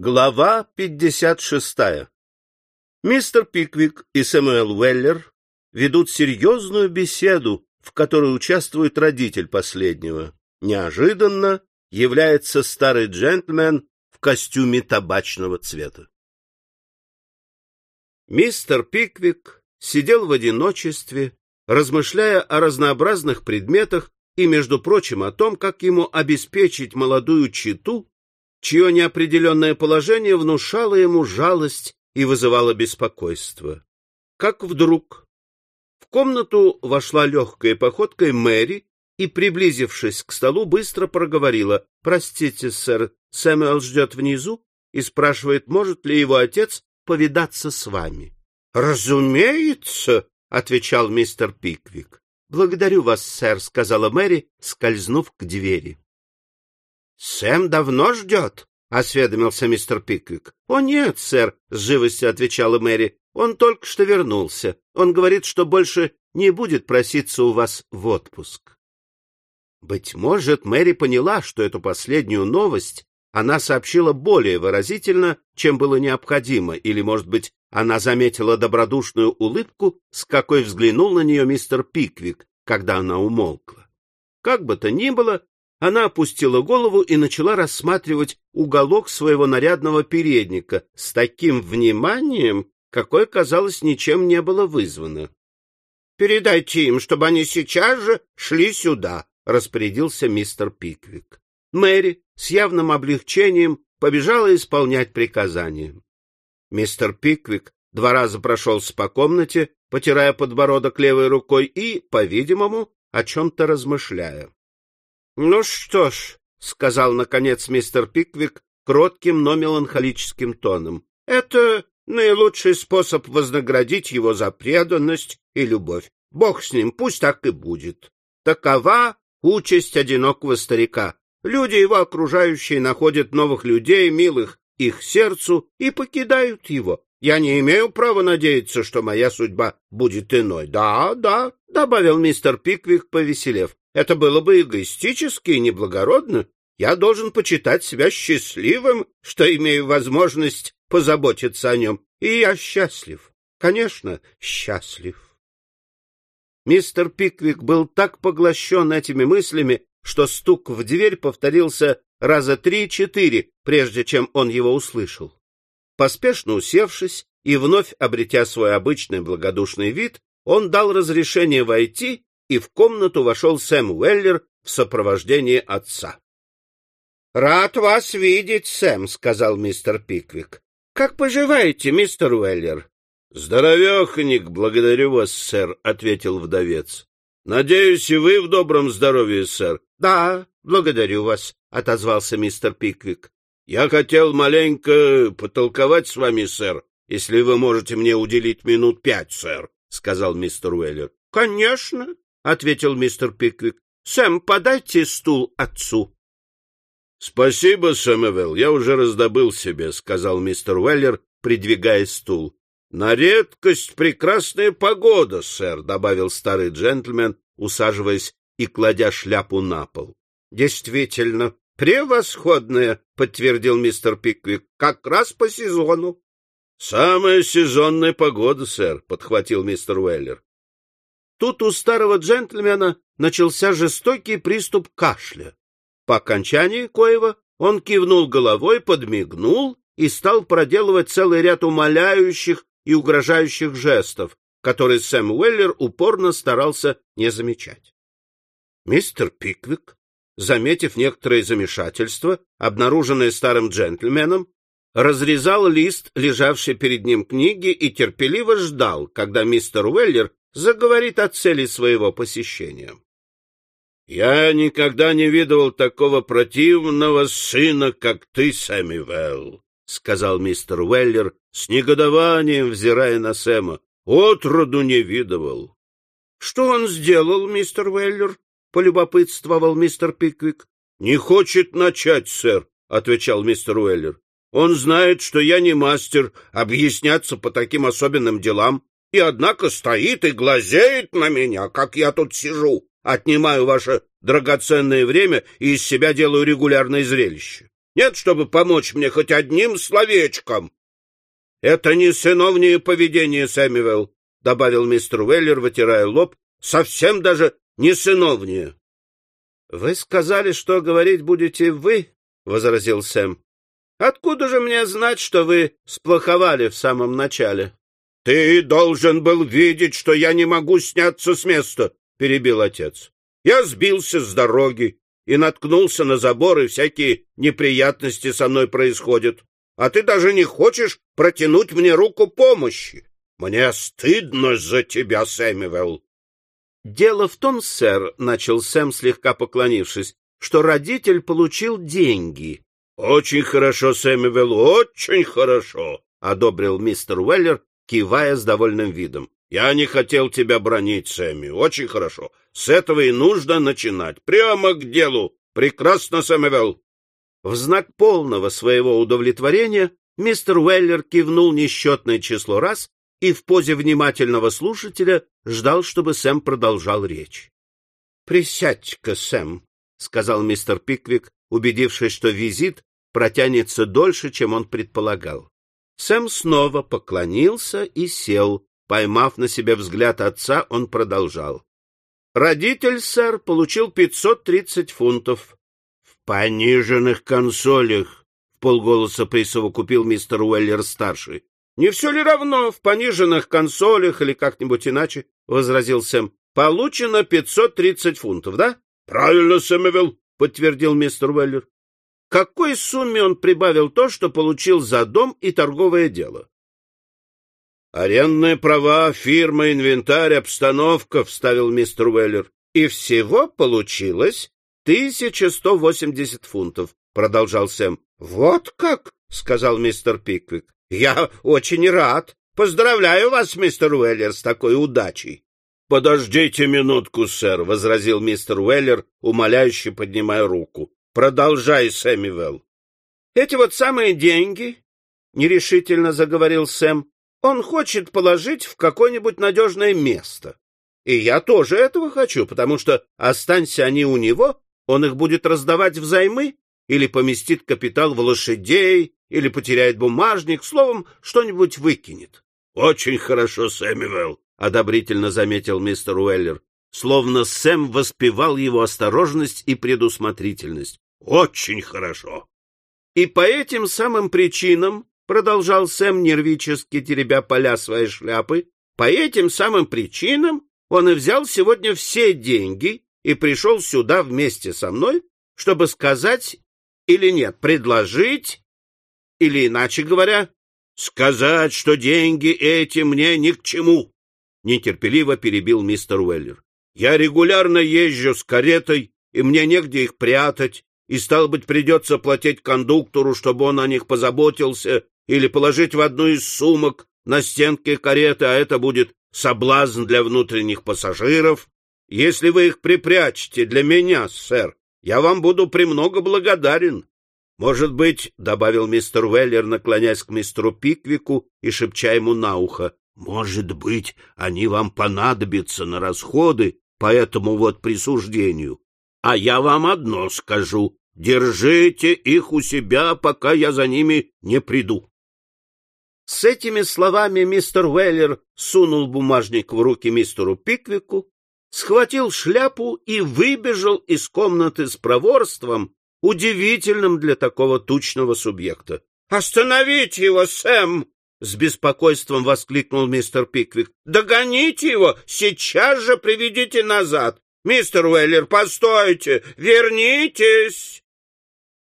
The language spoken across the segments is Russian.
Глава 56. Мистер Пиквик и Сэмюэл Уэллер ведут серьезную беседу, в которой участвует родитель последнего. Неожиданно является старый джентльмен в костюме табачного цвета. Мистер Пиквик сидел в одиночестве, размышляя о разнообразных предметах и, между прочим, о том, как ему обеспечить молодую читу чье неопределенное положение внушало ему жалость и вызывало беспокойство. Как вдруг в комнату вошла легкой походкой Мэри и, приблизившись к столу, быстро проговорила. — Простите, сэр, Сэмюэл ждет внизу и спрашивает, может ли его отец повидаться с вами. — Разумеется, — отвечал мистер Пиквик. — Благодарю вас, сэр, — сказала Мэри, скользнув к двери. — Сэм давно ждет? — осведомился мистер Пиквик. — О, нет, сэр, — с живостью отвечала Мэри. — Он только что вернулся. Он говорит, что больше не будет проситься у вас в отпуск. Быть может, Мэри поняла, что эту последнюю новость она сообщила более выразительно, чем было необходимо, или, может быть, она заметила добродушную улыбку, с какой взглянул на нее мистер Пиквик, когда она умолкла. Как бы то ни было, она опустила голову и начала рассматривать уголок своего нарядного передника с таким вниманием, какое, казалось, ничем не было вызвано. — Передайте им, чтобы они сейчас же шли сюда, — распорядился мистер Пиквик. Мэри с явным облегчением побежала исполнять приказание. Мистер Пиквик два раза прошелся по комнате, потирая подбородок левой рукой и, по-видимому, о чем-то размышляя. Ну что ж, — сказал, наконец, мистер Пиквик кротким, но меланхолическим тоном, — это наилучший способ вознаградить его за преданность и любовь. Бог с ним, пусть так и будет. Такова участь одинокого старика. Люди его окружающие находят новых людей, милых их сердцу, и покидают его. Я не имею права надеяться, что моя судьба будет иной. Да, да, — добавил мистер Пиквик, повеселев. Это было бы эгоистически и неблагородно. Я должен почитать себя счастливым, что имею возможность позаботиться о нем. И я счастлив. Конечно, счастлив. Мистер Пиквик был так поглощен этими мыслями, что стук в дверь повторился раза три-четыре, прежде чем он его услышал. Поспешно усевшись и вновь обретя свой обычный благодушный вид, он дал разрешение войти и в комнату вошел Сэм Уэллер в сопровождении отца. — Рад вас видеть, Сэм, — сказал мистер Пиквик. — Как поживаете, мистер Уэллер? — Здоровеханик, благодарю вас, сэр, — ответил вдовец. — Надеюсь, и вы в добром здоровье, сэр. — Да, благодарю вас, — отозвался мистер Пиквик. — Я хотел маленько потолковать с вами, сэр, если вы можете мне уделить минут пять, сэр, — сказал мистер Уэллер. — Конечно, — ответил мистер Пиквик. — Сэм, подайте стул отцу. — Спасибо, Сэмэвелл, я уже раздобыл себе, — сказал мистер Уэллер, придвигая стул. — На редкость прекрасная погода, сэр, — добавил старый джентльмен, усаживаясь и кладя шляпу на пол. — Действительно, превосходная, — подтвердил мистер Пиквик, — как раз по сезону. — Самая сезонная погода, сэр, — подхватил мистер Уэллер. Тут у старого джентльмена начался жестокий приступ кашля. По окончании коего он кивнул головой, подмигнул и стал проделывать целый ряд умоляющих и угрожающих жестов, которые Сэм Уэллер упорно старался не замечать. Мистер Пиквик, заметив некоторое замешательство, обнаруженное старым джентльменом, разрезал лист, лежавший перед ним книги, и терпеливо ждал, когда мистер Уэллер заговорит о цели своего посещения. «Я никогда не видывал такого противного сына, как ты, Сэмюэл», — сказал мистер Уэллер с негодованием, взирая на Сэма. «Отроду не видывал». «Что он сделал, мистер Уэллер?» — полюбопытствовал мистер Пиквик. «Не хочет начать, сэр», — отвечал мистер Уэллер. «Он знает, что я не мастер объясняться по таким особенным делам, и, однако, стоит и глазеет на меня, как я тут сижу, отнимаю ваше драгоценное время и из себя делаю регулярное зрелище. Нет, чтобы помочь мне хоть одним словечком. — Это не сыновнее поведение, Сэмюэл, — добавил мистер Уэллер, вытирая лоб, — совсем даже не сыновнее. — Вы сказали, что говорить будете вы, — возразил Сэм. — Откуда же мне знать, что вы сплоховали в самом начале? — Ты должен был видеть, что я не могу сняться с места, — перебил отец. — Я сбился с дороги и наткнулся на забор, и всякие неприятности со мной происходят. А ты даже не хочешь протянуть мне руку помощи. Мне стыдно за тебя, Сэмюэл. — Дело в том, сэр, — начал Сэм, слегка поклонившись, — что родитель получил деньги. — Очень хорошо, Сэмюэл, очень хорошо, — одобрил мистер Уэллер, кивая с довольным видом. — Я не хотел тебя бронить, Сэмми. Очень хорошо. С этого и нужно начинать. Прямо к делу. Прекрасно, Сэмюэл. В знак полного своего удовлетворения мистер Уэллер кивнул несчетное число раз и в позе внимательного слушателя ждал, чтобы Сэм продолжал речь. — Присядь-ка, Сэм, — сказал мистер Пиквик, убедившись, что визит протянется дольше, чем он предполагал. Сэм снова поклонился и сел. Поймав на себе взгляд отца, он продолжал. Родитель, сэр, получил пятьсот тридцать фунтов. — В пониженных консолях, — в полголоса присовокупил мистер Уэллер-старший. Не все ли равно в пониженных консолях или как-нибудь иначе, — возразил Сэм, — получено пятьсот тридцать фунтов, да? — Правильно, Сэмюэл, — подтвердил мистер Уэллер. — Какой сумме он прибавил то, что получил за дом и торговое дело? — Арендные права, фирма, инвентарь, обстановка, — вставил мистер Уэллер. — И всего получилось тысяча сто восемьдесят фунтов, — продолжал Сэм. — Вот как, — сказал мистер Пиквик. — Я очень рад. Поздравляю вас, мистер Уэллер, с такой удачей. — Подождите минутку, сэр, — возразил мистер Уэллер, умоляюще поднимая руку. — Продолжай, Сэмюэл. — Эти вот самые деньги, — нерешительно заговорил Сэм, — он хочет положить в какое-нибудь надежное место. И я тоже этого хочу, потому что, останься они у него, он их будет раздавать взаймы или поместит капитал в лошадей, или потеряет бумажник, словом, что-нибудь выкинет. — Очень хорошо, Сэмюэл, — одобрительно заметил мистер Уэллер, словно Сэм воспевал его осторожность и предусмотрительность. — Очень хорошо. — И по этим самым причинам, — продолжал Сэм, нервически теребя поля своей шляпы, — по этим самым причинам он и взял сегодня все деньги и пришел сюда вместе со мной, чтобы сказать или нет, предложить или, иначе говоря, сказать, что деньги эти мне ни к чему, — нетерпеливо перебил мистер Уэллер. Я регулярно езжу с каретой, и мне негде их прятать, и, стал быть, придется платить кондуктору, чтобы он о них позаботился, или положить в одну из сумок на стенке кареты, а это будет соблазн для внутренних пассажиров. Если вы их припрячете для меня, сэр, я вам буду премного благодарен. Может быть, — добавил мистер Уэллер, наклоняясь к мистеру Пиквику и шепча ему на ухо, — может быть, они вам понадобятся на расходы по этому вот присуждению. А я вам одно скажу — держите их у себя, пока я за ними не приду. С этими словами мистер Уэллер сунул бумажник в руки мистеру Пиквику, схватил шляпу и выбежал из комнаты с проворством, удивительным для такого тучного субъекта. — Остановите его, Сэм! — с беспокойством воскликнул мистер Пиквик. — Догоните его! Сейчас же приведите назад! Мистер Уэллер, постойте! Вернитесь!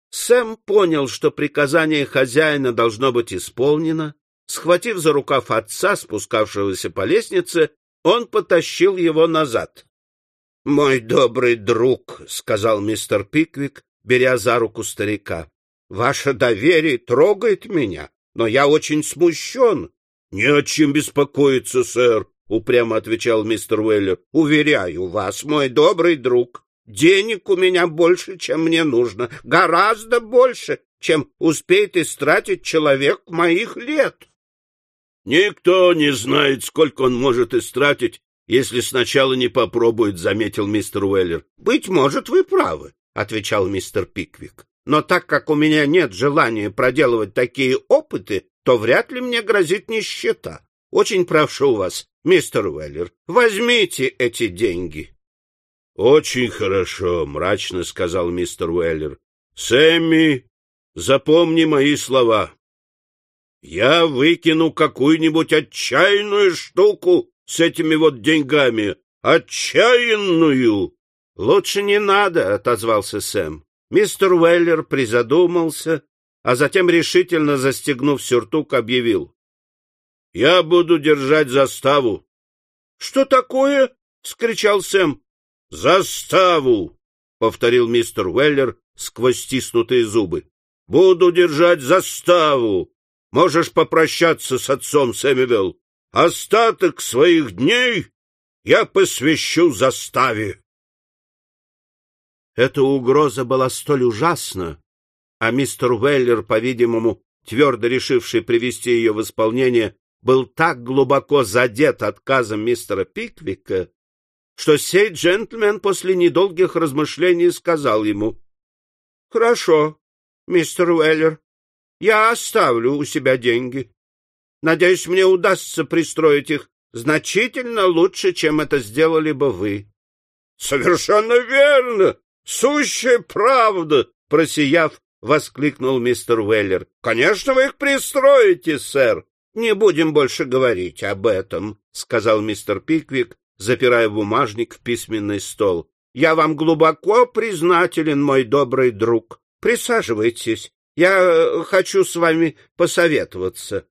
Сэм понял, что приказание хозяина должно быть исполнено. Схватив за рукав отца, спускавшегося по лестнице, он потащил его назад. — Мой добрый друг, — сказал мистер Пиквик, беря за руку старика. — Ваше доверие трогает меня, но я очень смущен. — Не о чем беспокоиться, сэр, — упрямо отвечал мистер Уэллер. — Уверяю вас, мой добрый друг, денег у меня больше, чем мне нужно, гораздо больше, чем успеет истратить человек моих лет. — Никто не знает, сколько он может истратить, если сначала не попробует, — заметил мистер Уэллер. — Быть может, вы правы, — отвечал мистер Пиквик. Но так как у меня нет желания проделывать такие опыты, то вряд ли мне грозит нищета. Очень прошу вас, мистер Уэллер, возьмите эти деньги. — Очень хорошо, — мрачно сказал мистер Уэллер. — Сэмми, запомни мои слова. Я выкину какую-нибудь отчаянную штуку с этими вот деньгами. Отчаянную! — Лучше не надо, — отозвался Сэм. Мистер Уэллер призадумался, а затем, решительно застегнув сюртук, объявил. — Я буду держать заставу. — Что такое? — вскричал Сэм. — Заставу! — повторил мистер Уэллер сквозь стиснутые зубы. — Буду держать заставу. Можешь попрощаться с отцом, Сэмюэл. Остаток своих дней я посвящу заставе. Эта угроза была столь ужасна, а мистер Уэллер, по-видимому, твердо решивший привести ее в исполнение, был так глубоко задет отказом мистера Пиквика, что сей джентльмен после недолгих размышлений сказал ему, — Хорошо, мистер Уэллер, я оставлю у себя деньги. Надеюсь, мне удастся пристроить их значительно лучше, чем это сделали бы вы. — Совершенно верно! Сущая правда! — просияв, воскликнул мистер Уэллер. — Конечно, вы их пристроите, сэр. — Не будем больше говорить об этом, — сказал мистер Пиквик, запирая бумажник в письменный стол. — Я вам глубоко признателен, мой добрый друг. Присаживайтесь. Я хочу с вами посоветоваться.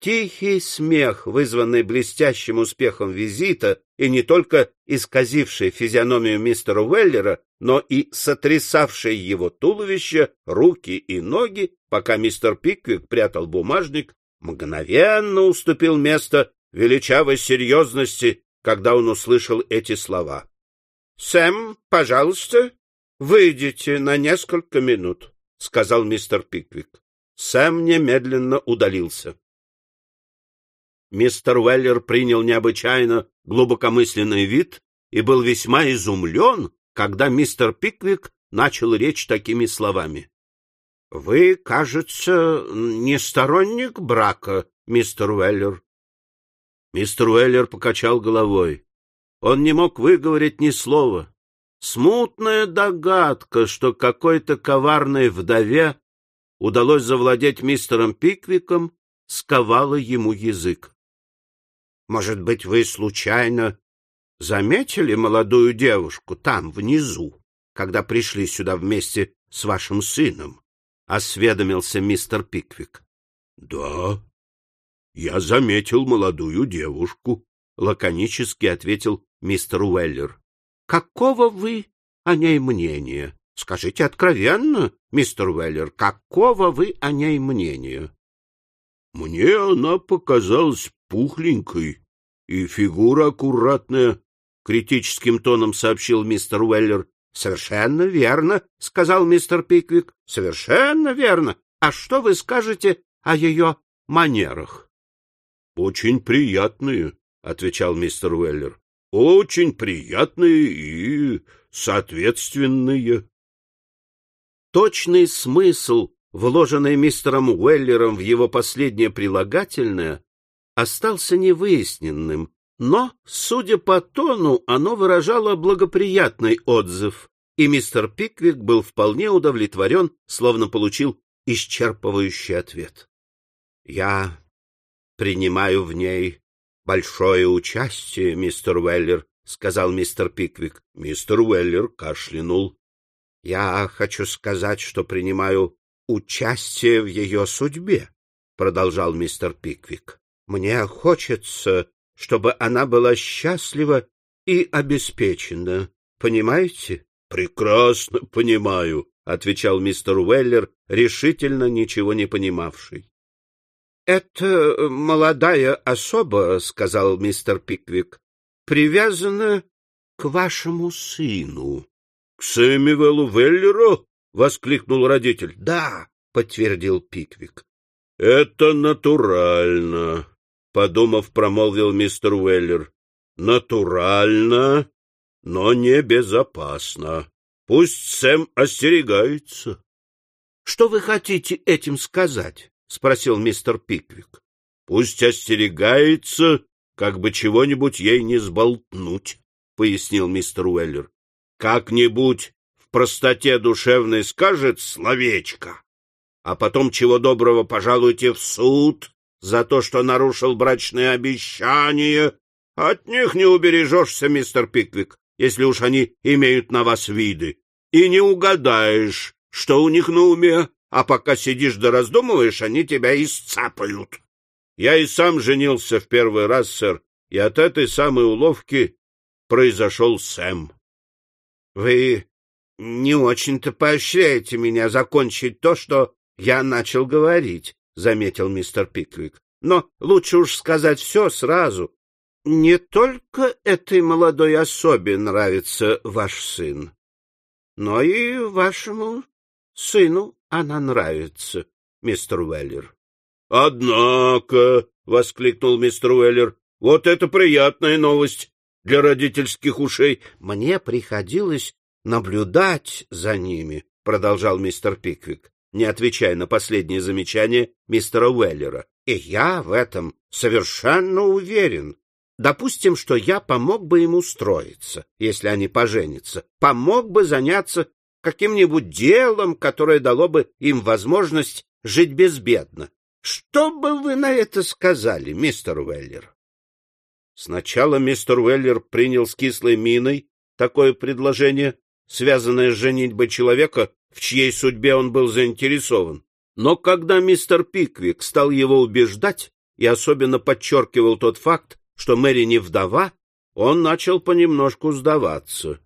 Тихий смех, вызванный блестящим успехом визита и не только исказивший физиономию мистера Уэллера, но и сотрясавший его туловище, руки и ноги, пока мистер Пиквик прятал бумажник, мгновенно уступил место величавой серьезности, когда он услышал эти слова. — Сэм, пожалуйста, выйдите на несколько минут, — сказал мистер Пиквик. Сэм немедленно удалился. Мистер Уэллер принял необычайно глубокомысленный вид и был весьма изумлен, когда мистер Пиквик начал речь такими словами. — Вы, кажется, не сторонник брака, мистер Уэллер. Мистер Уэллер покачал головой. Он не мог выговорить ни слова. Смутная догадка, что какой-то коварной вдове удалось завладеть мистером Пиквиком, сковала ему язык. Может быть, вы случайно заметили молодую девушку там, внизу, когда пришли сюда вместе с вашим сыном? — осведомился мистер Пиквик. — Да, я заметил молодую девушку, — лаконически ответил мистер Уэллер. — Какого вы о ней мнения? Скажите откровенно, мистер Уэллер, какого вы о ней мнения? — Мне она показалась пухленькой и фигура аккуратная, — критическим тоном сообщил мистер Уэллер. — Совершенно верно, — сказал мистер Пиквик. — Совершенно верно. А что вы скажете о ее манерах? — Очень приятные, — отвечал мистер Уэллер. — Очень приятные и соответственные. Точный смысл, вложенный мистером Уэллером в его последнее прилагательное, остался невыясненным, но, судя по тону, оно выражало благоприятный отзыв, и мистер Пиквик был вполне удовлетворен, словно получил исчерпывающий ответ. — Я принимаю в ней большое участие, мистер Уэллер, — сказал мистер Пиквик. Мистер Уэллер кашлянул. — Я хочу сказать, что принимаю участие в ее судьбе, — продолжал мистер Пиквик. Мне хочется, чтобы она была счастлива и обеспечена. Понимаете? — Прекрасно понимаю, — отвечал мистер Уэллер, решительно ничего не понимавший. — Это молодая особа, — сказал мистер Пиквик, — привязана к вашему сыну. — К Сэмюэлу Веллеру? — воскликнул родитель. — Да, — подтвердил Пиквик. — Это натурально, подумав, промолвил мистер Уэллер. Натурально, но небезопасно. Пусть Сэм остерегается. — Что вы хотите этим сказать? — спросил мистер Пиквик. — Пусть остерегается, как бы чего-нибудь ей не сболтнуть, — пояснил мистер Уэллер. — Как-нибудь в простоте душевной скажет словечко, а потом чего доброго пожалуйте в суд за то, что нарушил брачные обещания. От них не убережешься, мистер Пиквик если уж они имеют на вас виды, и не угадаешь, что у них на уме, а пока сидишь да раздумываешь, они тебя исцапают. Я и сам женился в первый раз, сэр, и от этой самой уловки произошел Сэм. — Вы не очень-то поощряете меня закончить то, что я начал говорить, — заметил мистер Пиквик. — Но лучше уж сказать все сразу, не только этой молодой особе нравится ваш сын, но и вашему сыну она нравится, мистер Уэллер. — Однако, — воскликнул мистер Уэллер, — вот это приятная новость для родительских ушей. — Мне приходилось наблюдать за ними, — продолжал мистер Пиквик, не отвечая на последнее замечание мистера Уэллера. — И я в этом совершенно уверен. Допустим, что я помог бы им устроиться, если они поженятся, помог бы заняться каким-нибудь делом, которое дало бы им возможность жить безбедно. Что бы вы на это сказали, мистер Уэллер? Сначала мистер Уэллер принял с кислой миной такое предложение, связанное с женитьбой человека, в чьей судьбе он был заинтересован. Но когда мистер Пиквик стал его убеждать и особенно подчеркивал тот факт, что Мэри не вдова, он начал понемножку сдаваться.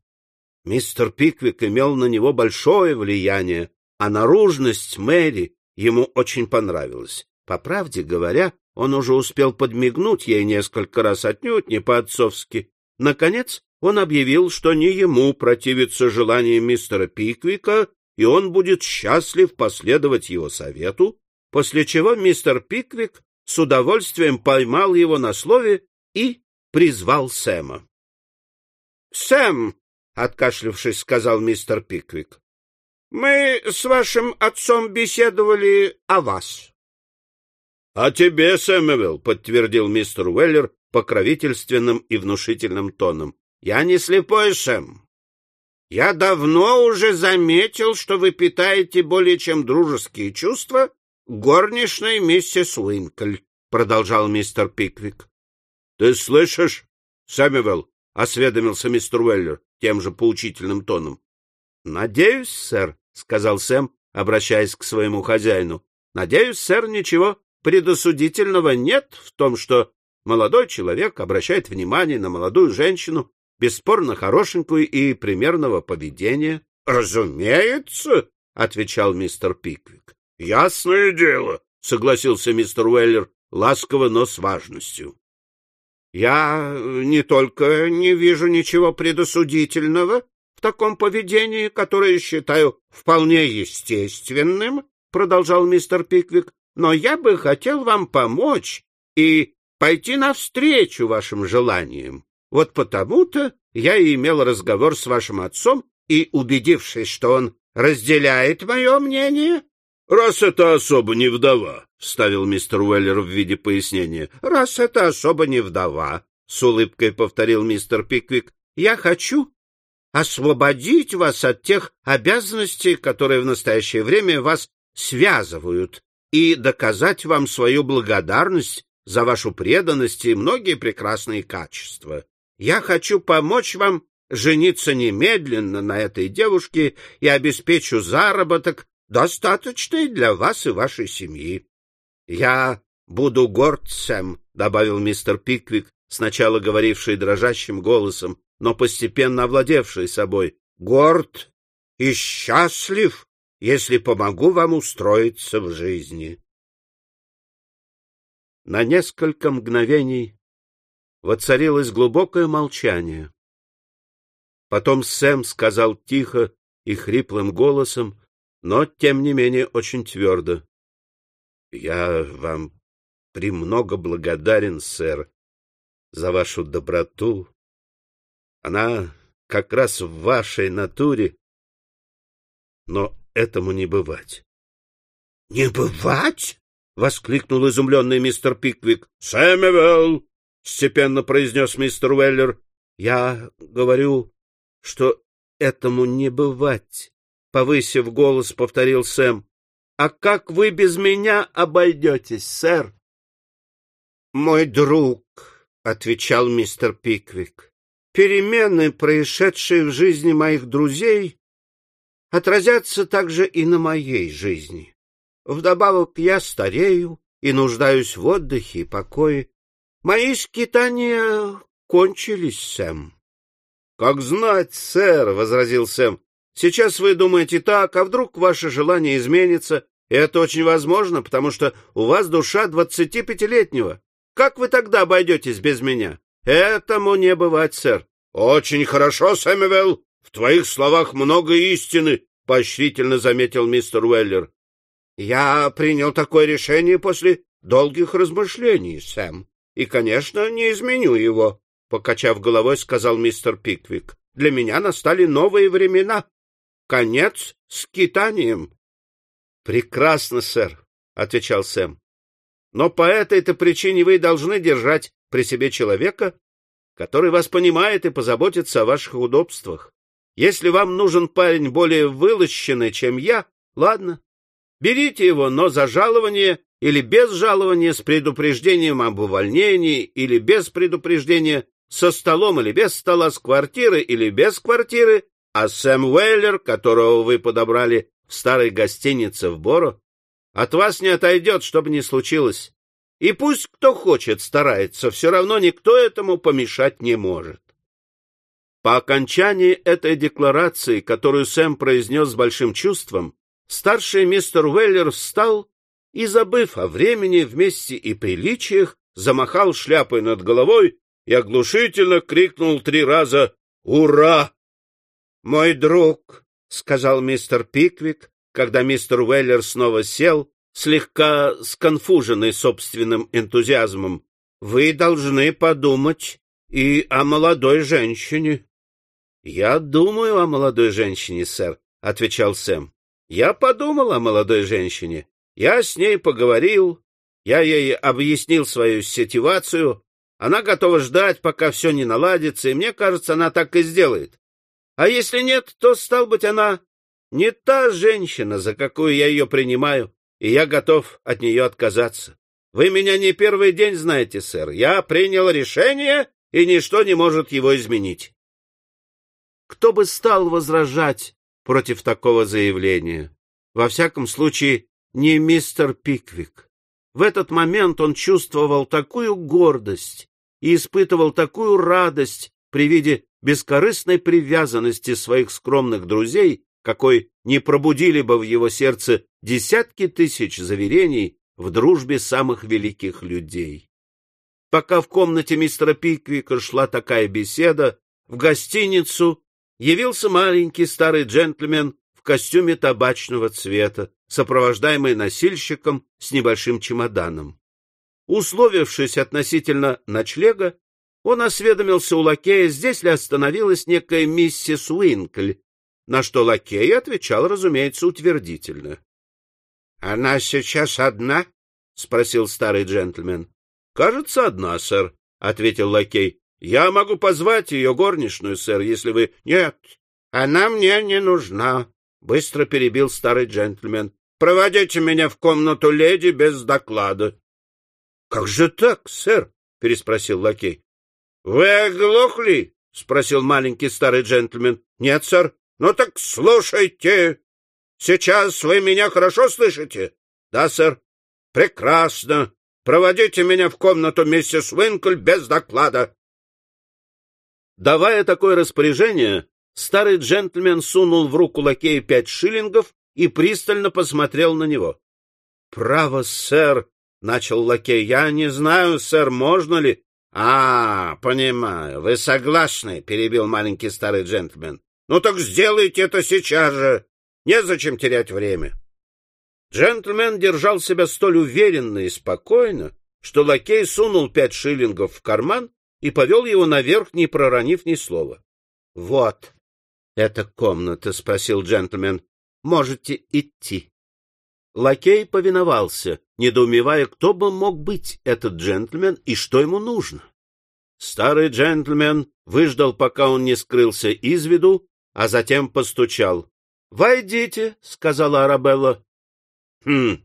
Мистер Пиквик имел на него большое влияние, а наружность Мэри ему очень понравилась. По правде говоря, он уже успел подмигнуть ей несколько раз отнюдь не по-отцовски. Наконец, он объявил, что не ему противится желание мистера Пиквика, и он будет счастлив последовать его совету, после чего мистер Пиквик с удовольствием поймал его на слове и призвал Сэма. — Сэм, — откашлявшись, сказал мистер Пиквик, — мы с вашим отцом беседовали о вас. — А тебе, Сэмюэл, — подтвердил мистер Уэллер покровительственным и внушительным тоном. — Я не слепой, Сэм. Я давно уже заметил, что вы питаете более чем дружеские чувства горничной миссис Уинкль, — продолжал мистер Пиквик. Ты слышишь, Сэмюэл? — осведомился мистер Уэллер тем же поучительным тоном. — Надеюсь, сэр, — сказал Сэм, обращаясь к своему хозяину. — Надеюсь, сэр, ничего предосудительного нет в том, что молодой человек обращает внимание на молодую женщину, бесспорно хорошенькую и примерного поведения. — Разумеется, — отвечал мистер Пиквик. — Ясное дело, — согласился мистер Уэллер ласково, но с важностью. Я не только не вижу ничего предосудительного в таком поведении, которое считаю вполне естественным, продолжал мистер Пиквик, но я бы хотел вам помочь и пойти навстречу вашим желаниям. Вот потому-то я и имел разговор с вашим отцом и, убедившись, что он разделяет мое мнение, Раз это особо не вдова, — вставил мистер Уэллер в виде пояснения. — Раз это особо не вдова, — с улыбкой повторил мистер Пиквик, — я хочу освободить вас от тех обязанностей, которые в настоящее время вас связывают, и доказать вам свою благодарность за вашу преданность и многие прекрасные качества. Я хочу помочь вам жениться немедленно на этой девушке и обеспечу заработок, достаточной для вас и вашей семьи. — Я буду горд, Сэм, — добавил мистер Пиквик, сначала говоривший дрожащим голосом, но постепенно овладевший собой. — Горд и счастлив, если помогу вам устроиться в жизни. На несколько мгновений воцарилось глубокое молчание. Потом Сэм сказал тихо и хриплым голосом, но, тем не менее, очень твердо. — Я вам премного благодарен, сэр, за вашу доброту. Она как раз в вашей натуре но этому не бывать. — Не бывать? — воскликнул изумленный мистер Пиквик. — Сэмюэл! — степенно произнес мистер Уэллер. — Я говорю, что этому не бывать, — повысив голос, повторил Сэм. — А как вы без меня обойдетесь, сэр? — Мой друг, — отвечал мистер Пиквик, — перемены, происшедшие в жизни моих друзей, отразятся также и на моей жизни. Вдобавок я старею и нуждаюсь в отдыхе и покое. Мои скитания кончились, Сэм. — Как знать, сэр, — возразил Сэм. — Сейчас вы думаете так, а вдруг ваше желание изменится, и это очень возможно, потому что у вас душа двадцатипятилетнего. Как вы тогда обойдетесь без меня? Этому не бывать, сэр. — Очень хорошо, Сэмюэл. В твоих словах много истины, — поощрительно заметил мистер Уэллер. — Я принял такое решение после долгих размышлений, Сэм, и, конечно, не изменю его, — покачав головой, сказал мистер Пиквик. — Для меня настали новые времена. Конец скитанием. — Прекрасно, сэр, — отвечал Сэм. — Но по этой-то причине вы должны держать при себе человека, который вас понимает и позаботится о ваших удобствах. Если вам нужен парень более вылощенный, чем я, ладно, Берите его, но за жалование или без жалования, с предупреждением об увольнении или без предупреждения, со столом или без стола, с квартиры или без квартиры, а Сэм Уэйлер, которого вы подобрали в старой гостинице в Боро, от вас не отойдет, что бы ни случилось. И пусть кто хочет старается, все равно никто этому помешать не может. По окончании этой декларации, которую Сэм произнес с большим чувством, старший мистер Уэллер встал и, забыв о времени, вместе и приличиях, замахал шляпой над головой и оглушительно крикнул три раза «Ура!» «Мой друг», — сказал мистер Пиквик, когда мистер Уэллер снова сел, слегка сконфуженный собственным энтузиазмом, «вы должны подумать и о молодой женщине». «Я думаю о молодой женщине, сэр», — отвечал Сэм. Я подумал о молодой женщине. Я с ней поговорил, я ей объяснил свою ситуацию. Она готова ждать, пока все не наладится, и мне кажется, она так и сделает. А если нет, то, стал быть, она не та женщина, за какую я ее принимаю, и я готов от нее отказаться. Вы меня не первый день знаете, сэр. Я принял решение, и ничто не может его изменить. Кто бы стал возражать против такого заявления. Во всяком случае, не мистер Пиквик. В этот момент он чувствовал такую гордость и испытывал такую радость при виде бескорыстной привязанности своих скромных друзей, какой не пробудили бы в его сердце десятки тысяч заверений в дружбе самых великих людей. Пока в комнате мистера Пиквика шла такая беседа, в гостиницу явился маленький старый джентльмен в костюме табачного цвета, сопровождаемый носильщиком с небольшим чемоданом. Условившись относительно ночлега, он осведомился у лакея, здесь ли остановилась некая миссис Уинкль, на что лакей отвечал, разумеется, утвердительно. — Она сейчас одна? — спросил старый джентльмен. — Кажется, одна, сэр, — ответил лакей. Я могу позвать ее горничную, сэр, если вы... — Нет, она мне не нужна, — быстро перебил старый джентльмен. — Проводите меня в комнату леди без доклада. — Как же так, сэр? — переспросил лакей. — Вы оглохли? — спросил маленький старый джентльмен. — Нет, сэр. — Ну так слушайте. Сейчас вы меня хорошо слышите? — Да, сэр. — Прекрасно. Проводите меня в комнату миссис Уинкль без доклада. Давая такое распоряжение, старый джентльмен сунул в руку лакея пять шиллингов и пристально посмотрел на него. — Право, сэр, — начал лакей, — я не знаю, сэр, можно ли... — А, понимаю, вы согласны, — перебил маленький старый джентльмен. — Ну так сделайте это сейчас же. Незачем терять время. Джентльмен держал себя столь уверенно и спокойно, что лакей сунул пять шиллингов в карман и повел его наверх, не проронив ни слова. — Вот, эта комната, — спросил джентльмен. Можете идти. Лакей повиновался, недоумевая, кто бы мог быть этот джентльмен и что ему нужно. Старый джентльмен выждал, пока он не скрылся из виду, а затем постучал. — Войдите, — сказала Арабелла. — Хм,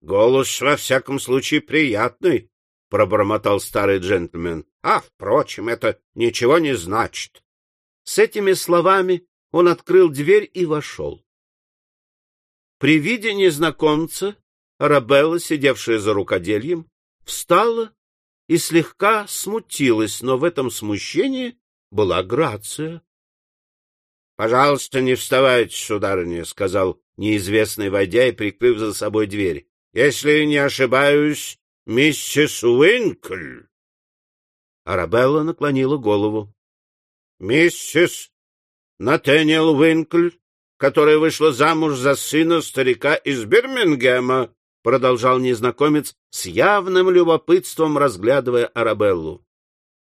голос, во всяком случае, приятный, — пробормотал старый джентльмен. — А, впрочем, это ничего не значит. С этими словами он открыл дверь и вошел. При виде незнакомца Арабелла, сидевшая за рукодельем, встала и слегка смутилась, но в этом смущении была грация. — Пожалуйста, не вставайте, сударыня, — сказал неизвестный, войдя и прикрыв за собой дверь. — Если не ошибаюсь, миссис Уинкль. Арабелла наклонила голову. — Миссис Натаниэл Уинкль, которая вышла замуж за сына старика из Бирмингема, — продолжал незнакомец с явным любопытством, разглядывая Арабеллу.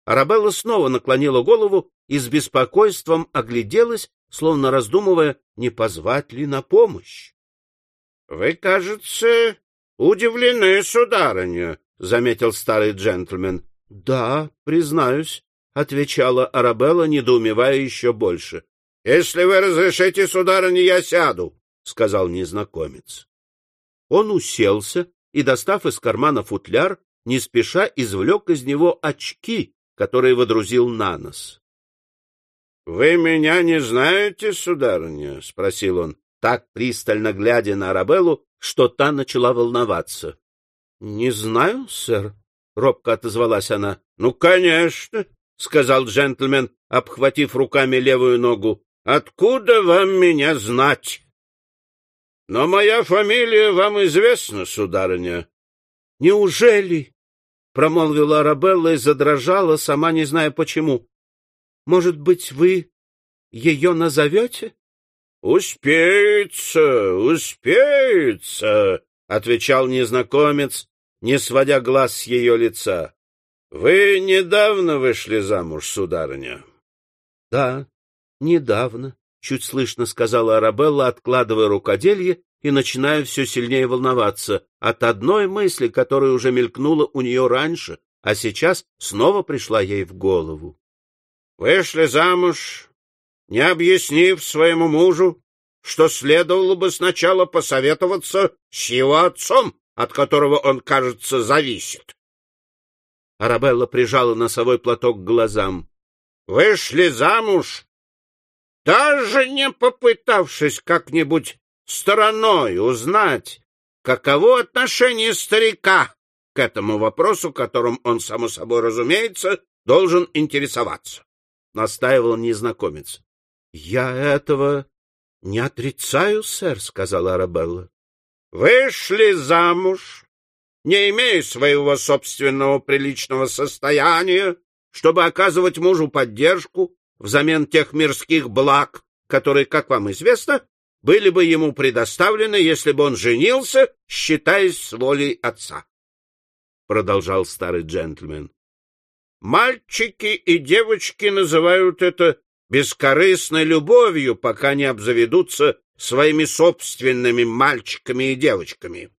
Арабелла снова наклонила голову и с беспокойством огляделась, словно раздумывая, не позвать ли на помощь. — Вы, кажется, удивлены, сударыня, — заметил старый джентльмен. — Да, признаюсь, — отвечала Арабелла, недоумевая еще больше. — Если вы разрешите, сударыня, я сяду, — сказал незнакомец. Он уселся и, достав из кармана футляр, не спеша извлек из него очки, которые водрузил на нос. — Вы меня не знаете, сударыня? — спросил он, так пристально глядя на Арабеллу, что та начала волноваться. — Не знаю, сэр, — робко отозвалась она. — Ну, конечно, — сказал джентльмен, обхватив руками левую ногу. — Откуда вам меня знать? — Но моя фамилия вам известна, сударыня. — Неужели? — промолвила Арабелла и задрожала, сама не зная почему. Может быть, вы ее назовете? — Успеется, успеется, — отвечал незнакомец, не сводя глаз с ее лица. — Вы недавно вышли замуж, сударыня? — Да, недавно, — чуть слышно сказала Арабелла, откладывая рукоделье и начиная все сильнее волноваться от одной мысли, которая уже мелькнула у нее раньше, а сейчас снова пришла ей в голову. Вышли замуж, не объяснив своему мужу, что следовало бы сначала посоветоваться с его отцом, от которого он, кажется, зависит. Арабелла прижала носовой платок к глазам. Вышли замуж, даже не попытавшись как-нибудь стороной узнать, каково отношение старика к этому вопросу, которым он, само собой разумеется, должен интересоваться настаивал незнакомец. — Я этого не отрицаю, сэр, — сказала Арабелла. — Вышли замуж, не имея своего собственного приличного состояния, чтобы оказывать мужу поддержку взамен тех мирских благ, которые, как вам известно, были бы ему предоставлены, если бы он женился, считаясь с волей отца. Продолжал старый джентльмен. Мальчики и девочки называют это бескорыстной любовью, пока не обзаведутся своими собственными мальчиками и девочками.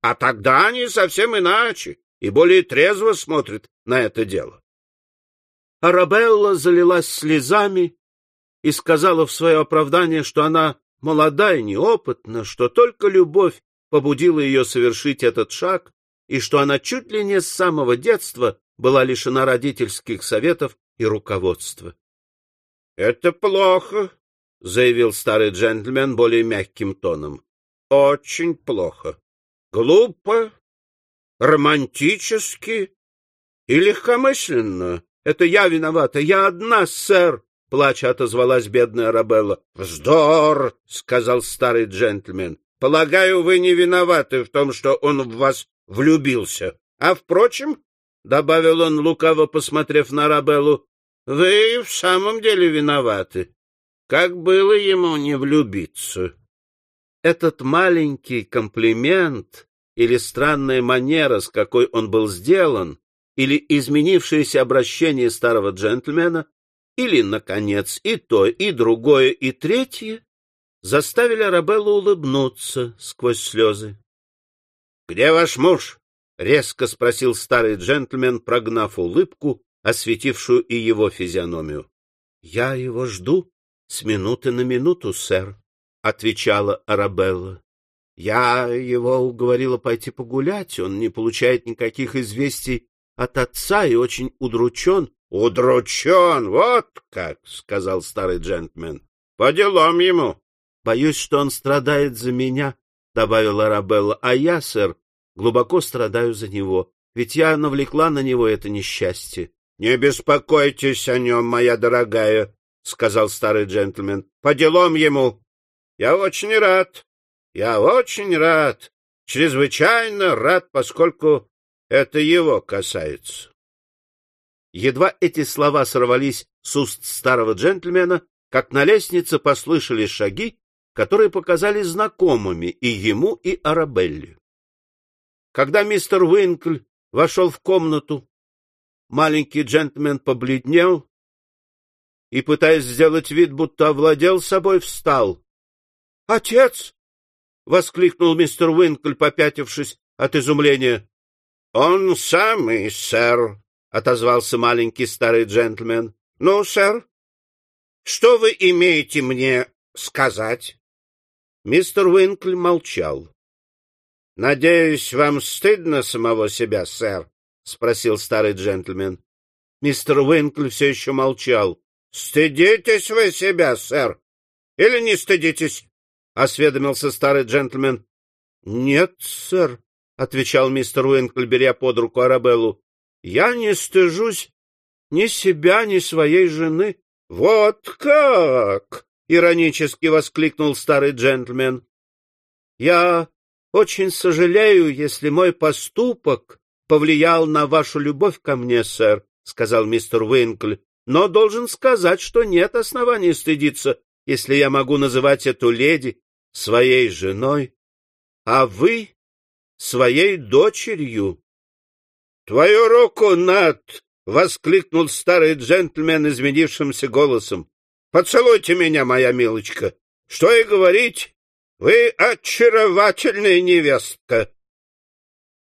А тогда они совсем иначе и более трезво смотрят на это дело. Арабелла залилась слезами и сказала в свое оправдание, что она молода и неопытна, что только любовь побудила ее совершить этот шаг, и что она чуть ли не с самого детства была лишена родительских советов и руководства. — Это плохо, — заявил старый джентльмен более мягким тоном. — Очень плохо. Глупо, романтически и легкомысленно. Это я виновата, я одна, сэр, — плача отозвалась бедная Арабелла. — Вздор, — сказал старый джентльмен. — Полагаю, вы не виноваты в том, что он в вас влюбился. А, впрочем, добавил он, лукаво посмотрев на Рабеллу, — вы в самом деле виноваты. Как было ему не влюбиться? Этот маленький комплимент или странная манера, с какой он был сделан, или изменившееся обращение старого джентльмена, или, наконец, и то, и другое, и третье, заставили Арабеллу улыбнуться сквозь слезы. — Где ваш муж? — резко спросил старый джентльмен, прогнав улыбку, осветившую и его физиономию. — Я его жду с минуты на минуту, сэр, — отвечала Арабелла. — Я его уговорила пойти погулять, он не получает никаких известий от отца и очень удручен. — Удручен, вот как, — сказал старый джентльмен. — По делам ему. — Боюсь, что он страдает за меня, — добавила Арабелла, — а я, сэр, глубоко страдаю за него, ведь я навлекла на него это несчастье. — Не беспокойтесь о нем, моя дорогая, — сказал старый джентльмен. — По делам ему. Я очень рад. Я очень рад. Чрезвычайно рад, поскольку это его касается. Едва эти слова сорвались с уст старого джентльмена, как на лестнице послышались шаги, которые показались знакомыми и ему, и Арабелле. Когда мистер Уинкль вошел в комнату, маленький джентльмен побледнел и, пытаясь сделать вид, будто овладел собой, встал. — Отец! — воскликнул мистер Уинкль, попятившись от изумления. — Он самый, сэр, — отозвался маленький старый джентльмен. — Ну, сэр, что вы имеете мне сказать? Мистер Уинкль молчал. — Надеюсь, вам стыдно самого себя, сэр? — спросил старый джентльмен. Мистер Уинкль все еще молчал. — Стыдитесь вы себя, сэр? Или не стыдитесь? — осведомился старый джентльмен. — Нет, сэр, — отвечал мистер Уинкль, беря под руку Арабеллу. — Я не стыжусь ни себя, ни своей жены. — Вот как! — иронически воскликнул старый джентльмен. — Я очень сожалею, если мой поступок повлиял на вашу любовь ко мне, сэр, — сказал мистер Уинкль, — но должен сказать, что нет оснований стыдиться, если я могу называть эту леди своей женой, а вы — своей дочерью. — Твою руку, Нат! — воскликнул старый джентльмен изменившимся голосом. — Поцелуйте меня, моя милочка. Что и говорить, вы очаровательная невестка.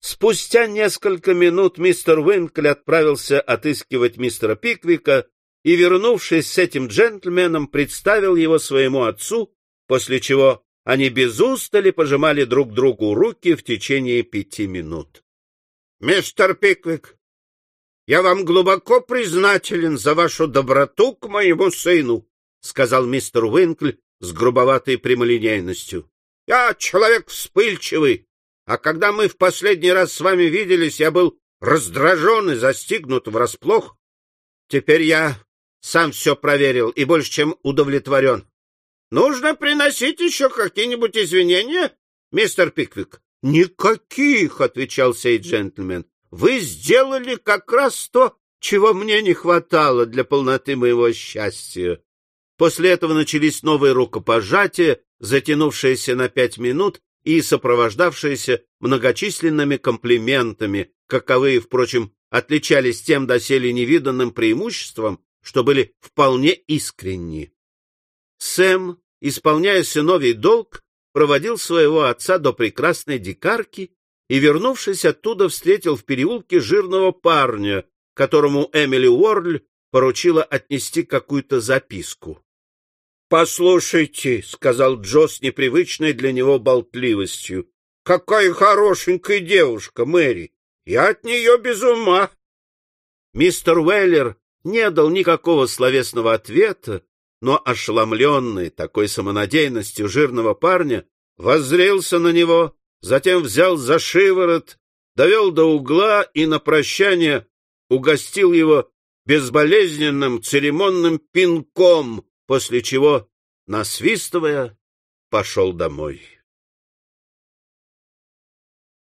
Спустя несколько минут мистер Уинкли отправился отыскивать мистера Пиквика и, вернувшись с этим джентльменом, представил его своему отцу, после чего они без устали пожимали друг другу руки в течение пяти минут. — Мистер Пиквик, я вам глубоко признателен за вашу доброту к моему сыну, — сказал мистер Уинкль с грубоватой прямолинейностью. — Я человек вспыльчивый, а когда мы в последний раз с вами виделись, я был раздражен и застигнут врасплох. Теперь я сам все проверил и больше чем удовлетворен. Нужно приносить еще какие-нибудь извинения, мистер Пиквик? — Никаких, — отвечал сей джентльмен. — Вы сделали как раз то, чего мне не хватало для полноты моего счастья. После этого начались новые рукопожатия, затянувшиеся на пять минут и сопровождавшиеся многочисленными комплиментами, каковые, впрочем, отличались тем доселе невиданным преимуществом, что были вполне искренни. Сэм, исполняя сыновий долг, проводил своего отца до прекрасной дикарки и, вернувшись оттуда, встретил в переулке жирного парня, которому Эмили Уорль поручила отнести какую-то записку. «Послушайте», — сказал Джо с непривычной для него болтливостью, — «какая хорошенькая девушка, Мэри! Я от нее без ума!» Мистер Уэллер не дал никакого словесного ответа, но, ошеломленный такой самонадеянностью жирного парня, воззрелся на него, затем взял за шиворот, довел до угла и на прощание угостил его безболезненным церемонным пинком, после чего, насвистывая, пошел домой.